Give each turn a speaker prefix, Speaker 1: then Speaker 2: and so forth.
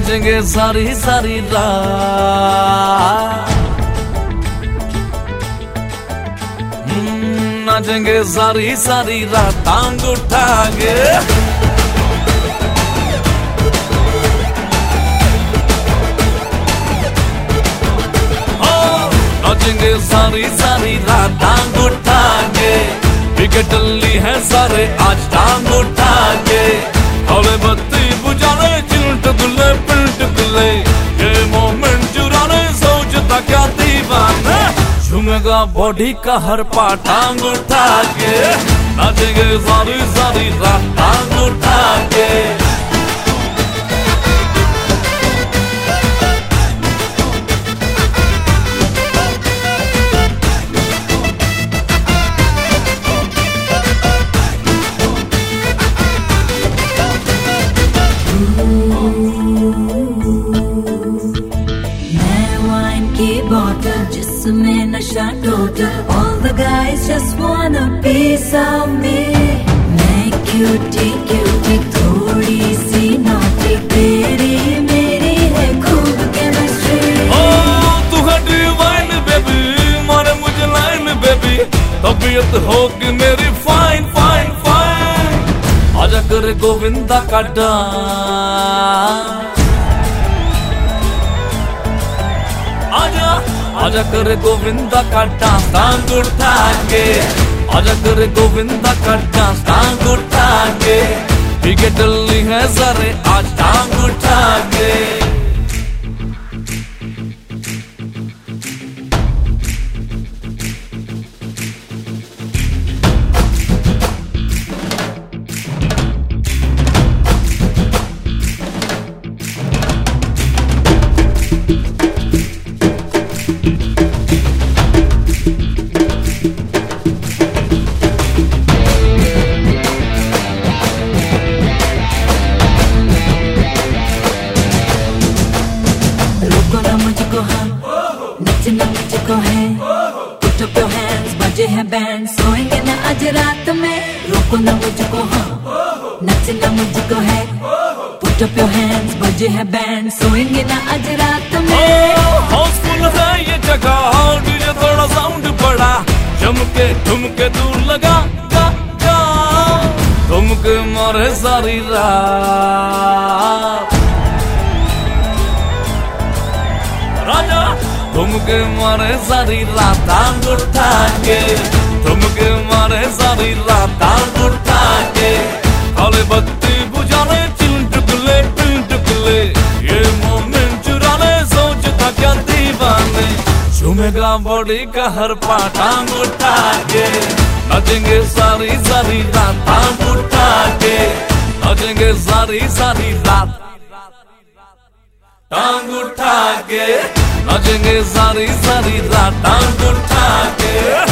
Speaker 1: नाचेंगे सारी सारी रात। हम्म, नाचेंगे सारी सारी रात। टांग उठाएँगे नाचेंगे सारी सारी रात। टांग विकेट ली है सारे आज टांग उठाएँगे झूमेगा बॉडी का हर पार्ट टांग उठा के, नाचेंगे सारी सारी रात टांग उठा के।
Speaker 2: जिसमें नशा total All the guys just want a piece of me. मैं क्यूटी क्यूटी थोड़ी सी नौटी तेरी मेरी है खूब केमिस्ट्री
Speaker 1: ओ तू है डिवाइन बेबी मारे मुझे लाइन बेबी तबीयत होगी मेरी फाइन फाइन फाइन आजा करे गोविंदा का डांस आजा गोविंद गोविंदा का डांस टांग के आजा करे गोविंदा का डांस है सारे आज टांग उठा के
Speaker 2: बजे हैं बैंड। सोएँगे ना आज रात में। रोको ना मुझको हाँ। नचना मुझको है। Put up your hands बजे हैं बैंड। सोएँगे ना आज रात में।
Speaker 1: हाउसफुल है ये जगह। डीजे थोड़ा साउंड बड़ा। चमके ठुमके दूर लगा गा, गा। ठुमके मारे सारी रात। ठुमके मारे सारी रात टांग उठा के ठुमके मारे सारी रात टांग उठा के काले बत्ती बुझाने चिंटुकले पिंटुकले ये मोमेंट चुराने, सोचता क्या दीवाने। झूमेगा बॉडी का हर पार्ट टांग उठा के नचेंगे सारी सारी रात टांग उठा के नचेंगे सारी सारी रात टांग उठा के नचेंगे सारी सारी रात उठा के।